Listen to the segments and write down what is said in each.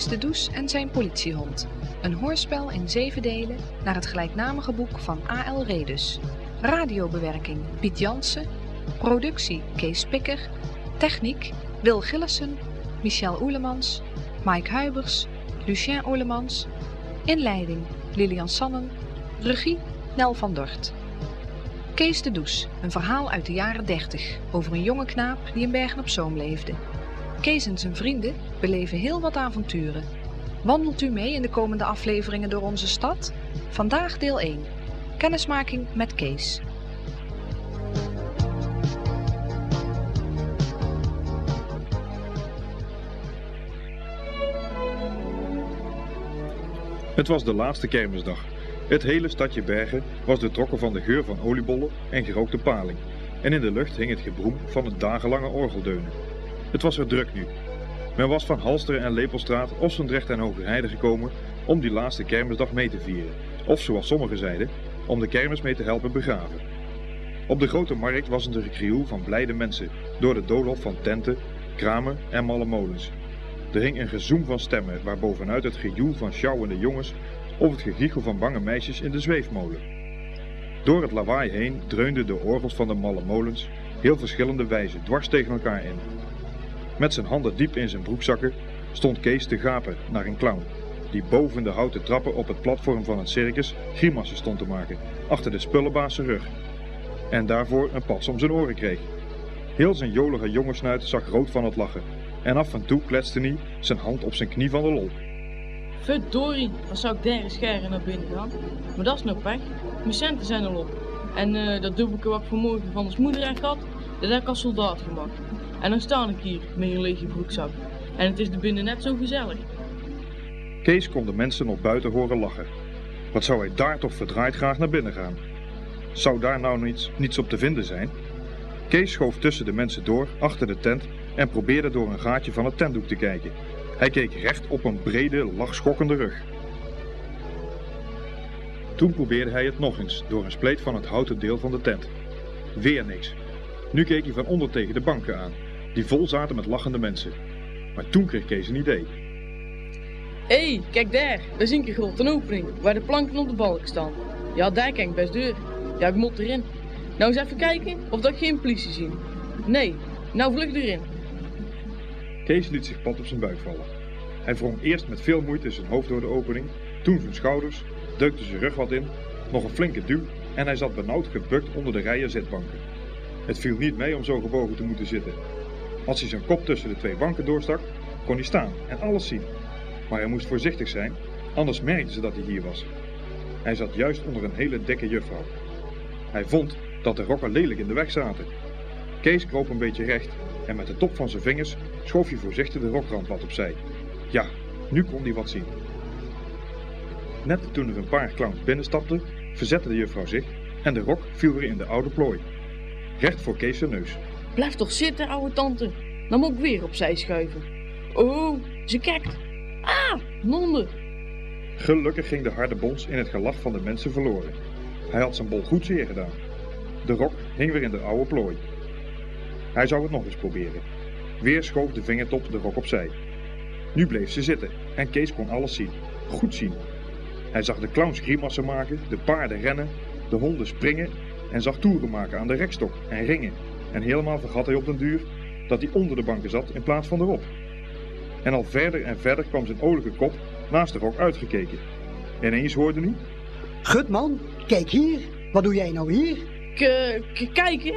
Kees de Does en zijn politiehond. Een hoorspel in zeven delen naar het gelijknamige boek van A.L. Redus. Radiobewerking Piet Jansen. Productie Kees Pikker. Techniek Wil Gillissen, Michel Oelemans, Mike Huibers, Lucien Oelemans. Inleiding Lilian Sannen. Regie Nel van Dort. Kees de Does, een verhaal uit de jaren 30 over een jonge knaap die in Bergen op Zoom leefde. Kees en zijn vrienden beleven heel wat avonturen. Wandelt u mee in de komende afleveringen door onze stad? Vandaag deel 1. Kennismaking met Kees. Het was de laatste kermisdag. Het hele stadje Bergen was doortrokken van de geur van oliebollen en gerookte paling. En in de lucht hing het gebroem van het dagenlange orgeldeunen. Het was er druk nu. Men was van Halsteren en Lepelstraat, Ossendrecht en Hogerheide gekomen om die laatste kermisdag mee te vieren. Of zoals sommigen zeiden, om de kermis mee te helpen begraven. Op de grote markt was het een gekrioel van blijde mensen, door de doolhof van tenten, kramen en malle molens. Er hing een gezoem van stemmen, waarbovenuit het gejoel van sjouwende jongens of het gegiechel van bange meisjes in de zweefmolen. Door het lawaai heen dreunden de orgels van de malle molens heel verschillende wijzen dwars tegen elkaar in. Met zijn handen diep in zijn broekzakken stond Kees te gapen naar een clown, die boven de houten trappen op het platform van het circus grimassen stond te maken, achter de spullenbaas rug. En daarvoor een pats om zijn oren kreeg. Heel zijn jolige jongensnuit zag rood van het lachen, en af en toe kletste hij zijn hand op zijn knie van de lol. Verdorie, dan zou ik derde scheren naar binnen gaan. Maar dat is nou pech. Mijn centen zijn al op. En eh, dat dubbelke wat ik vanmorgen van ons moeder gehad, dat heb ik als soldaat gemaakt. En dan sta ik hier met een lege broekzak. En het is er binnen net zo gezellig. Kees kon de mensen nog buiten horen lachen. Wat zou hij daar toch verdraaid graag naar binnen gaan? Zou daar nou niets, niets op te vinden zijn? Kees schoof tussen de mensen door, achter de tent, en probeerde door een gaatje van het tentdoek te kijken. Hij keek recht op een brede, lachschokkende rug. Toen probeerde hij het nog eens, door een spleet van het houten deel van de tent. Weer niks. Nu keek hij van onder tegen de banken aan, die vol zaten met lachende mensen. Maar toen kreeg Kees een idee. Hé, hey, kijk daar. Daar zie ik een grote opening, waar de planken op de balk staan. Ja, daar kan ik best deur. Ja, ik moet erin. Nou eens even kijken of dat geen politie zien. Nee, nou vlug erin. Kees liet zich plat op zijn buik vallen. Hij wrong eerst met veel moeite zijn hoofd door de opening, toen zijn schouders, deukte zijn rug wat in, nog een flinke duw en hij zat benauwd gebukt onder de rijen zitbanken. Het viel niet mee om zo gebogen te moeten zitten. Als hij zijn kop tussen de twee banken doorstak, kon hij staan en alles zien. Maar hij moest voorzichtig zijn, anders merkten ze dat hij hier was. Hij zat juist onder een hele dikke juffrouw. Hij vond dat de rokken lelijk in de weg zaten. Kees kroop een beetje recht en met de top van zijn vingers schoof hij voorzichtig de rokrand wat opzij. Ja, nu kon hij wat zien. Net toen er een paar clowns binnenstapten, verzette de juffrouw zich en de rok viel weer in de oude plooi. Recht voor Kees zijn neus. Blijf toch zitten, oude tante. Dan moet ik weer opzij schuiven. Oh, ze kijkt. Ah, nonde. Gelukkig ging de harde bons in het gelach van de mensen verloren. Hij had zijn bol goed zeer gedaan. De rok hing weer in de oude plooi. Hij zou het nog eens proberen. Weer schoof de vingertop de rok opzij. Nu bleef ze zitten en Kees kon alles zien. Goed zien. Hij zag de clowns grimassen maken, de paarden rennen, de honden springen en zag toeren maken aan de rekstok en ringen. En helemaal vergat hij op den duur dat hij onder de banken zat in plaats van erop. En al verder en verder kwam zijn olige kop naast de rok uitgekeken. Ineens hoorde hij... Gutman, kijk hier. Wat doe jij nou hier? K kijken.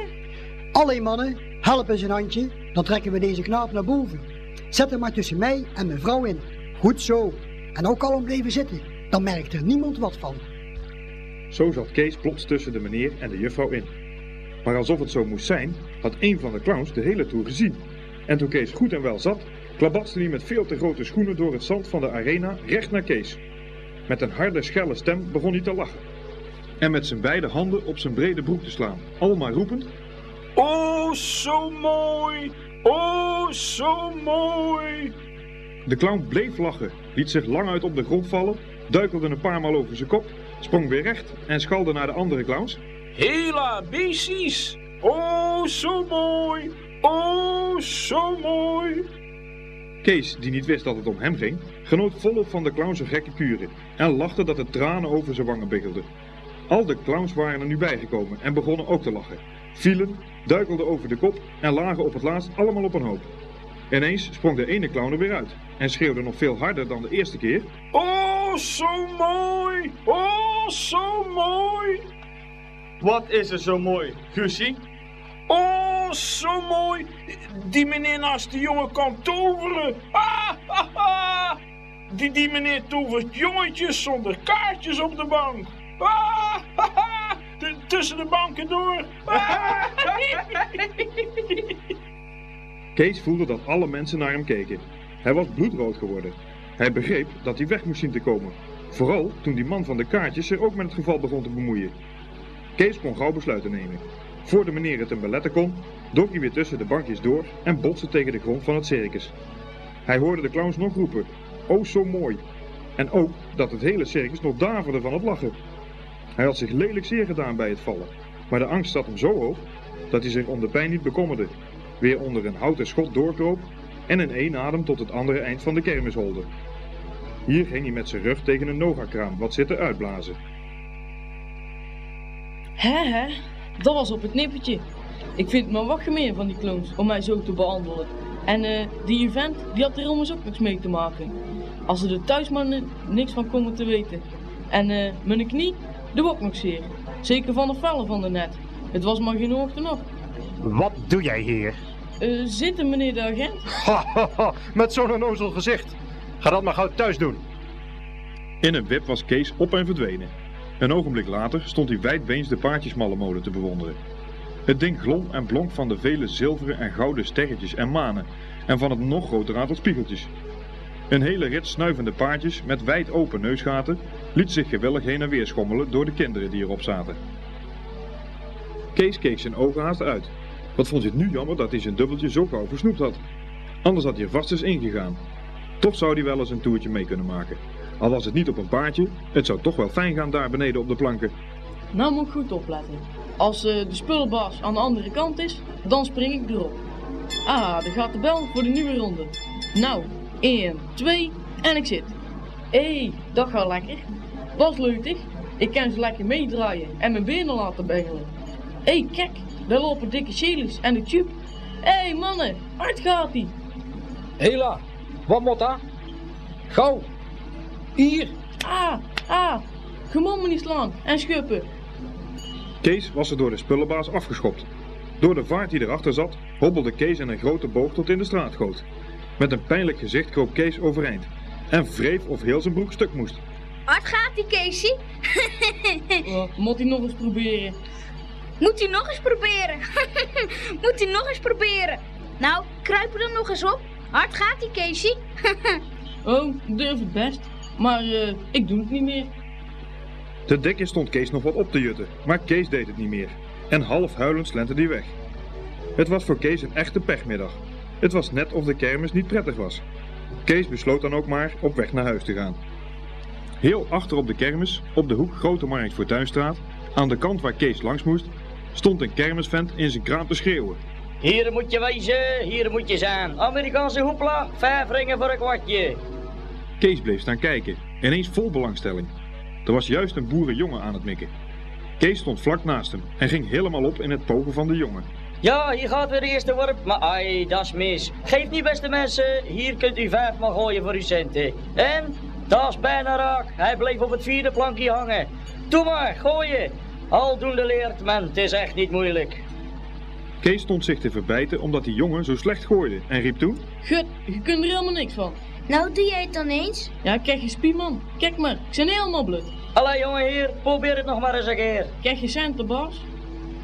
Allee mannen, help eens een handje. Dan trekken we deze knaap naar boven. Zet hem maar tussen mij en mijn vrouw in. Goed zo. En ook kalm blijven zitten. Dan merkt er niemand wat van. Zo zat Kees plots tussen de meneer en de juffrouw in. Maar alsof het zo moest zijn, had een van de clowns de hele toer gezien. En toen Kees goed en wel zat, klabatste hij met veel te grote schoenen door het zand van de arena recht naar Kees. Met een harde, schelle stem begon hij te lachen. En met zijn beide handen op zijn brede broek te slaan, allemaal roepend... Oh, zo mooi! Oh, zo mooi! De clown bleef lachen, liet zich lang uit op de grond vallen, duikelde een paar maal over zijn kop, sprong weer recht en schalde naar de andere clowns. Hela, beesties! Oh, zo mooi! Oh, zo mooi! Kees, die niet wist dat het om hem ging, genoot volop van de clowns gekke kuren en lachte dat de tranen over zijn wangen biggelden. Al de clowns waren er nu bijgekomen en begonnen ook te lachen. Vielen, duikelden over de kop en lagen op het laatst allemaal op een hoop. Ineens sprong de ene clown er weer uit en schreeuwde nog veel harder dan de eerste keer. Oh, zo mooi! Oh, zo mooi! Wat is er zo mooi, Guusje? Oh, zo mooi! Die meneer naast de jongen kan toveren! Ah, ah, ah. Die, die meneer tovert jongetjes zonder kaartjes op de bank! Ah, tussen de banken door! Ah. Kees voelde dat alle mensen naar hem keken. Hij was bloedrood geworden. Hij begreep dat hij weg moest zien te komen. Vooral toen die man van de kaartjes zich ook met het geval begon te bemoeien. Kees kon gauw besluiten nemen. Voor de meneer het hem beletten kon, dook hij weer tussen de bankjes door en botste tegen de grond van het circus. Hij hoorde de clowns nog roepen, oh zo mooi. En ook dat het hele circus nog daverde van het lachen. Hij had zich lelijk zeer gedaan bij het vallen, maar de angst zat hem zo hoog dat hij zich om de pijn niet bekommerde. Weer onder een houten schot doorkroop en in één adem tot het andere eind van de kermis holde. Hier ging hij met zijn rug tegen een Noga-kraam wat zitten uitblazen. Hè hè, dat was op het nippertje. Ik vind het maar wat gemeen van die clones om mij zo te behandelen. En eh, die event, die had er immers ook niks mee te maken. Als ze er thuis maar ni- niks van komen te weten. En eh, mijn knie, doe ook nog zeer. Zeker van de vallen van de net. Het was maar geen hoogte nog. Wat doe jij hier? Eh, zitten meneer de agent? Ha, ha, ha, met zo'n onnozel gezicht. Ga dat maar gauw thuis doen. In een wip was Kees op en verdwenen. Een ogenblik later stond hij wijdbeens de paardjesmallenmolen te bewonderen. Het ding glom en blonk van de vele zilveren en gouden sterretjes en manen en van het nog groter aantal spiegeltjes. Een hele rit snuivende paardjes met wijd open neusgaten liet zich gewillig heen en weer schommelen door de kinderen die erop zaten. Kees keek zijn ogen haast uit. Wat vond hij het nu jammer dat hij zijn dubbeltje zo gauw versnoept had. Anders had hij er vast eens ingegaan. Toch zou hij wel eens een toertje mee kunnen maken. Al was het niet op een paardje, het zou toch wel fijn gaan daar beneden op de planken. Nou moet ik goed opletten. Als eh, de spullenbaas aan de andere kant is, dan spring ik erop. Ah, daar gaat de bel voor de nieuwe ronde. Nou, 1, 2 en ik zit. Hé, hey, dat gaat lekker. Was leutig. Ik kan ze lekker meedraaien en mijn benen laten bengelen. Hé, hey, kijk, daar lopen dikke Chelis en de tube. Hé hey, mannen, hard gaat ie. Hela, wat moet dat? Gauw! Hier! Ah, ah, gewoon me niet slaan en schuppen. Kees was er door de spullenbaas afgeschopt. Door de vaart die erachter zat, hobbelde Kees in een grote boog tot in de straat goot. Met een pijnlijk gezicht kroop Kees overeind en wreef of heel zijn broek stuk moest. Hard gaat die, Casey. Uh, moet hij nog eens proberen. Moet u nog eens proberen. Moet u nog eens proberen. Nou, kruip er dan nog eens op. Hard gaat die, Casey. Oh, ik durf het best. Maar eh, ik doe het niet meer. De dikke stond Kees nog wat op te jutten, maar Kees deed het niet meer. En half huilend slenterde hij weg. Het was voor Kees een echte pechmiddag. Het was net of de kermis niet prettig was. Kees besloot dan ook maar op weg naar huis te gaan. Heel achter op de kermis, op de hoek Grote Markt voor Tuinstraat, aan de kant waar Kees langs moest, stond een kermisvent in zijn kraam te schreeuwen. Hier moet je wezen, hier moet je zijn. Amerikaanse hoepla, vijf ringen voor een kwartje. Kees bleef staan kijken, ineens vol belangstelling. Er was juist een boerenjongen aan het mikken. Kees stond vlak naast hem en ging helemaal op in het pogen van de jongen. Ja, hier gaat weer de eerste worp, maar ai, dat is mis. Geef niet beste mensen, hier kunt u vijf maar gooien voor uw centen. En, dat is bijna raak, hij bleef op het vierde plankje hangen. Doe maar, gooien. Aldoende leert men, het is echt niet moeilijk. Kees stond zich te verbijten omdat die jongen zo slecht gooide en riep toen... Gut, je kunt er helemaal niks van. Nou, doe jij het dan eens? Ja, kijk je spieman. Kijk maar, ik ben helemaal blut. Allee jongen hier, probeer het nog maar eens een keer. Krijg je centen, baas?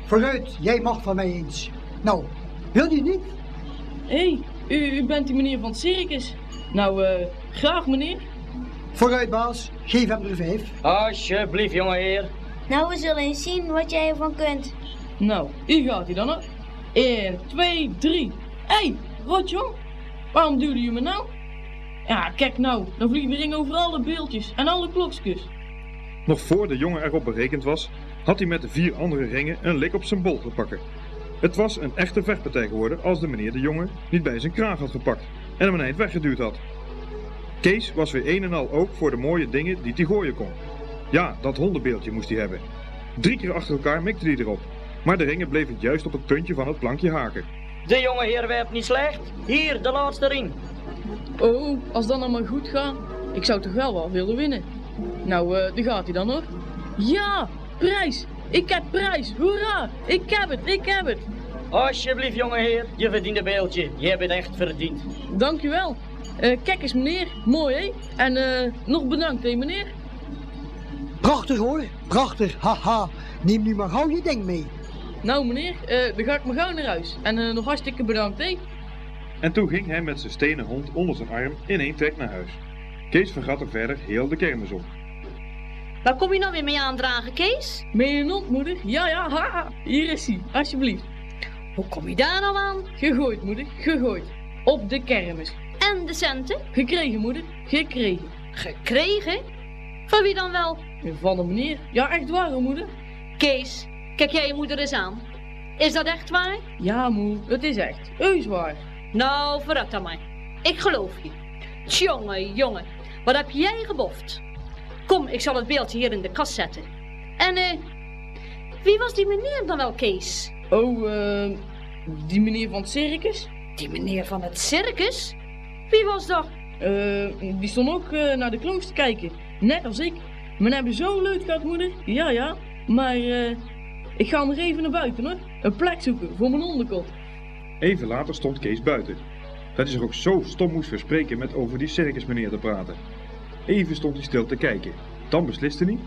Vooruit, jij mag van mij eens. Nou, wil je niet? Hé, hey, u, u bent die meneer van het circus. Nou, eh, graag meneer. Vooruit, baas. Geef hem er vijf. Alsjeblieft jongen heer. Nou, we zullen eens zien wat jij ervan kunt. Nou, hier gaat hij dan hoor. 1, 2, 3. Hé, hey, rotjong. Waarom duwde je me nou? Ja, kijk nou, dan vliegen de ring over alle beeldjes en alle klokjes. Nog voor de jongen erop berekend was, had hij met de vier andere ringen een lik op zijn bol gepakt. Het was een echte vechtpartij geworden als de meneer de jongen niet bij zijn kraag had gepakt. en hem een eind weggeduwd had. Kees was weer een en al ook voor de mooie dingen die hij gooien kon. Ja, dat hondenbeeldje moest hij hebben. Drie keer achter elkaar mikte hij erop, maar de ringen bleven juist op het puntje van het plankje haken. De jonge heer werpt niet slecht. Hier, de laatste ring. Oh, als dat maar goed gaat. Ik zou toch wel wel willen winnen. Nou, eh daar gaat hij dan hoor. Ja, prijs. Ik heb prijs. Hoera. Ik heb het, ik heb het. Alsjeblieft, jonge heer. Je verdient een beeldje. Je hebt het echt verdiend. Dankjewel. Eh kijk eens meneer. Mooi hè. En eh nog bedankt hè meneer. Prachtig hoor, prachtig, haha. Neem nu maar gauw je ding mee. Nou meneer, eh dan ga ik maar gauw naar huis. En eh, nog hartstikke bedankt hè. En toen ging hij met zijn stenen hond onder zijn arm in één trek naar huis. Kees vergat er verder heel de kermis op. Waar kom je nou weer mee aandragen, Kees? Meen je een hond moeder? Ja ja, haha. Hier is hij, alsjeblieft. Hoe kom je daar nou aan? Gegooid moeder, gegooid. Op de kermis. En de centen? Gekregen moeder, gekregen. Gekregen? Van wie dan wel? Van de meneer. Ja echt waar moeder. Kees, kijk jij je moeder eens aan. Is dat echt waar? Ja moe, het is echt. Heus waar. Nou, vooruit dan maar. Ik geloof je. Tjonge, jongen, wat heb jij geboft? Kom, ik zal het beeldje hier in de kast zetten. En, eh, wie was die meneer dan wel, Kees? Oh, eh, die meneer van het circus? Die meneer van het circus? Wie was dat? Eh, die stond ook eh, naar de kloof te kijken. Net als ik. We hebben zo leuk gehad, moeder. Ja, ja. Maar eh, ik ga nog even naar buiten hoor. Een plek zoeken voor mijn onderkot. Even later stond Kees buiten. Dat hij zich ook zo stom moest verspreken met over die circusmeneer te praten. Even stond hij stil te kijken. Dan besliste hij.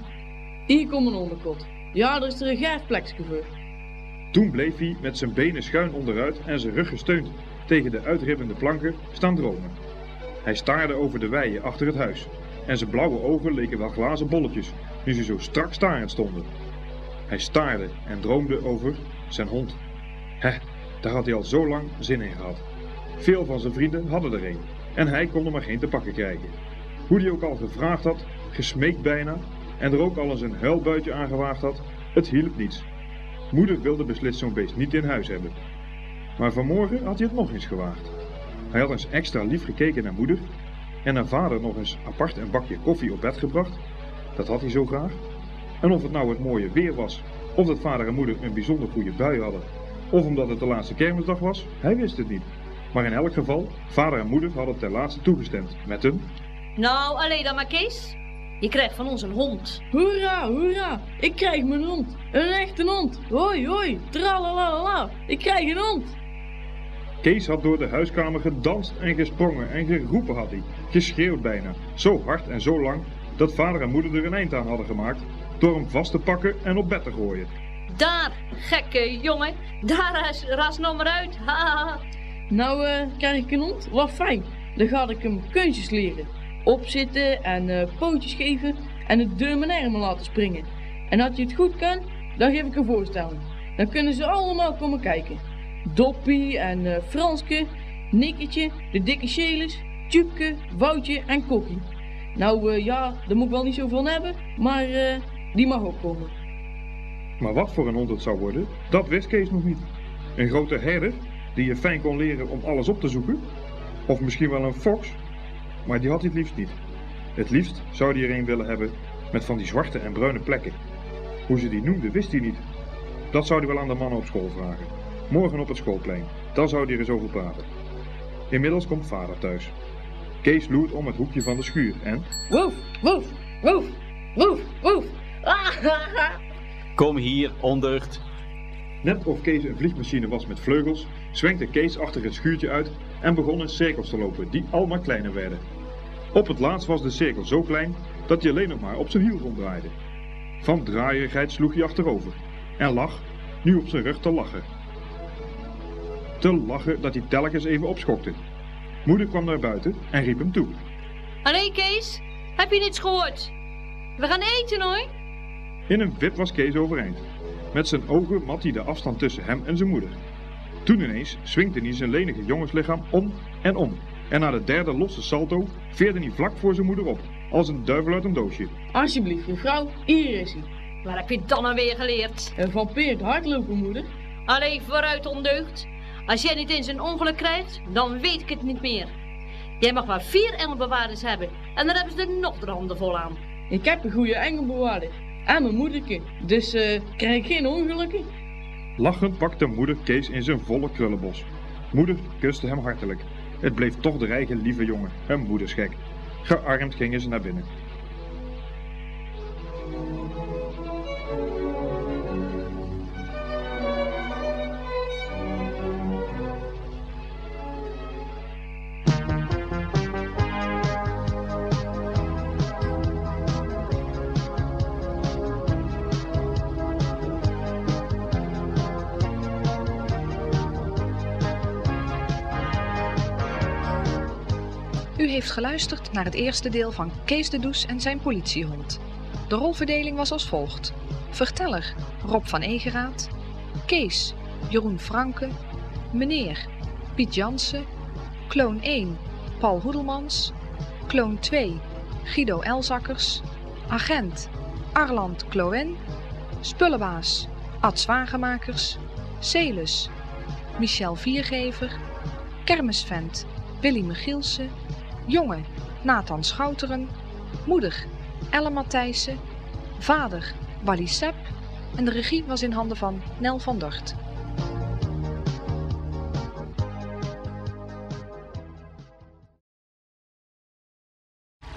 Hier komt mijn onderkot. Ja, er is er een gaaf plekje voor. Toen bleef hij met zijn benen schuin onderuit en zijn rug gesteund tegen de uitribbende planken staan dromen. Hij staarde over de weien achter het huis en zijn blauwe ogen leken wel glazen bolletjes nu ze zo strak starend stonden. Hij staarde en droomde over zijn hond. Hè, daar had hij al zo lang zin in gehad. Veel van zijn vrienden hadden er een en hij kon er maar geen te pakken krijgen. Hoe hij ook al gevraagd had, gesmeekt bijna en er ook al eens een huilbuitje aangewaagd had, het hielp niets. Moeder wilde beslist zo'n beest niet in huis hebben. Maar vanmorgen had hij het nog eens gewaagd. Hij had eens extra lief gekeken naar moeder en naar vader nog eens apart een bakje koffie op bed gebracht. Dat had hij zo graag. En of het nou het mooie weer was, of dat vader en moeder een bijzonder goede bui hadden, of omdat het de laatste kermisdag was, hij wist het niet. Maar in elk geval, vader en moeder hadden ten laatste toegestemd met een... Nou, alleen dan maar, Kees. Je krijgt van ons een hond. Hoera, hoera. Ik krijg mijn hond. Een echte hond. Hoi, hoi. Tralalala. Ik krijg een hond. Kees had door de huiskamer gedanst en gesprongen en geroepen had hij, geschreeuwd bijna, zo hard en zo lang dat vader en moeder er een eind aan hadden gemaakt door hem vast te pakken en op bed te gooien. Daar, gekke jongen. Daar is ras maar uit. Nou, eh, krijg ik een hond? Wat fijn. Dan ga ik hem kunstjes leren. Opzitten en eh, pootjes geven en het deur mijn armen laten springen. En als je het goed kan, dan geef ik een voorstelling. Dan kunnen ze allemaal komen kijken. Doppie en eh, Franske, Nikketje, de dikke Chelis, Tjupke, Woutje en Kokkie. Nou ja, daar moet ik wel niet zoveel hebben, maar die mag ook komen. Maar wat voor een hond het zou worden, dat wist Kees nog niet. Een grote herder, die je fijn kon leren om alles op te zoeken? Of misschien wel een fox? Maar die had hij het liefst niet. Het liefst zou hij er een willen hebben met van die zwarte en bruine plekken. Hoe ze die noemde, wist hij niet. Dat zou hij wel aan de mannen op school vragen. Morgen op het schoolplein, dan zou hij er eens over praten. Inmiddels komt vader thuis. Kees loert om het hoekje van de schuur en... Woef, woef, woef, woef, woef. Ah, Kom hier, ondeugd. Net of Kees een vliegmachine was met vleugels, zwenkte Kees achter het schuurtje uit en begon in cirkels te lopen die al maar kleiner werden. Op het laatst was de cirkel zo klein dat hij alleen nog maar op zijn hiel ronddraaide. Van draaierigheid sloeg hij achterover en lag, nu op zijn rug te lachen. Te lachen dat hij telkens even opschokte. Moeder kwam naar buiten en riep hem toe. Allee, Kees. Heb je niets gehoord? We gaan eten, hoor. In een wip was Kees overeind. Met zijn ogen mat hij de afstand tussen hem en zijn moeder. Toen ineens swingde hij zijn lenige jongenslichaam om en om. En na de derde losse salto veerde hij vlak voor zijn moeder op, als een duivel uit een doosje. Alsjeblieft, mevrouw, hier is hij. Waar heb je dan nou weer geleerd? Een vampier hardlopen, moeder. Allee, vooruit ondeugd. Als jij niet eens een ongeluk krijgt, dan weet ik het niet meer. Jij mag maar vier engelbewaarders hebben. En dan hebben ze er nog de handen vol aan. Ik heb een goede engelbewaarder. En mijn moederke. Dus eh krijg ik geen ongelukken. Lachend pakte moeder Kees in zijn volle krullenbos. Moeder kuste hem hartelijk. Het bleef toch de eigen lieve jongen, een moedersgek. Gearmd gingen ze naar binnen. Heeft geluisterd naar het eerste deel van Kees de Does en zijn politiehond. De rolverdeling was als volgt. Verteller Rob van Egeraat. Kees Jeroen Franke. Meneer Piet Jansen. Kloon 1 Paul Hoedelmans. Kloon 2 Guido Elzakkers. Agent Arland Kloen. Spullenbaas Ad Zwagemakers. Celis Michel Viergever. Kermisvent Willy Michielsen. Jongen Nathan Schouteren. Moeder Elle Matthijssen. Vader Wally Sepp. En de regie was in handen van Nel van Dort.